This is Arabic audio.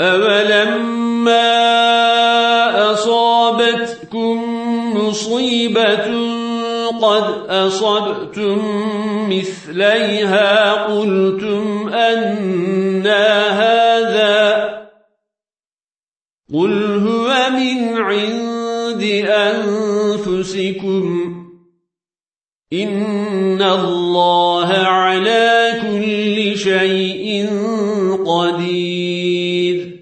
أولما أصابتكم مصيبة قد أصبتم مثليها قلتم أنا هذا قل هو من عند أنفسكم إن الله على شيء قدير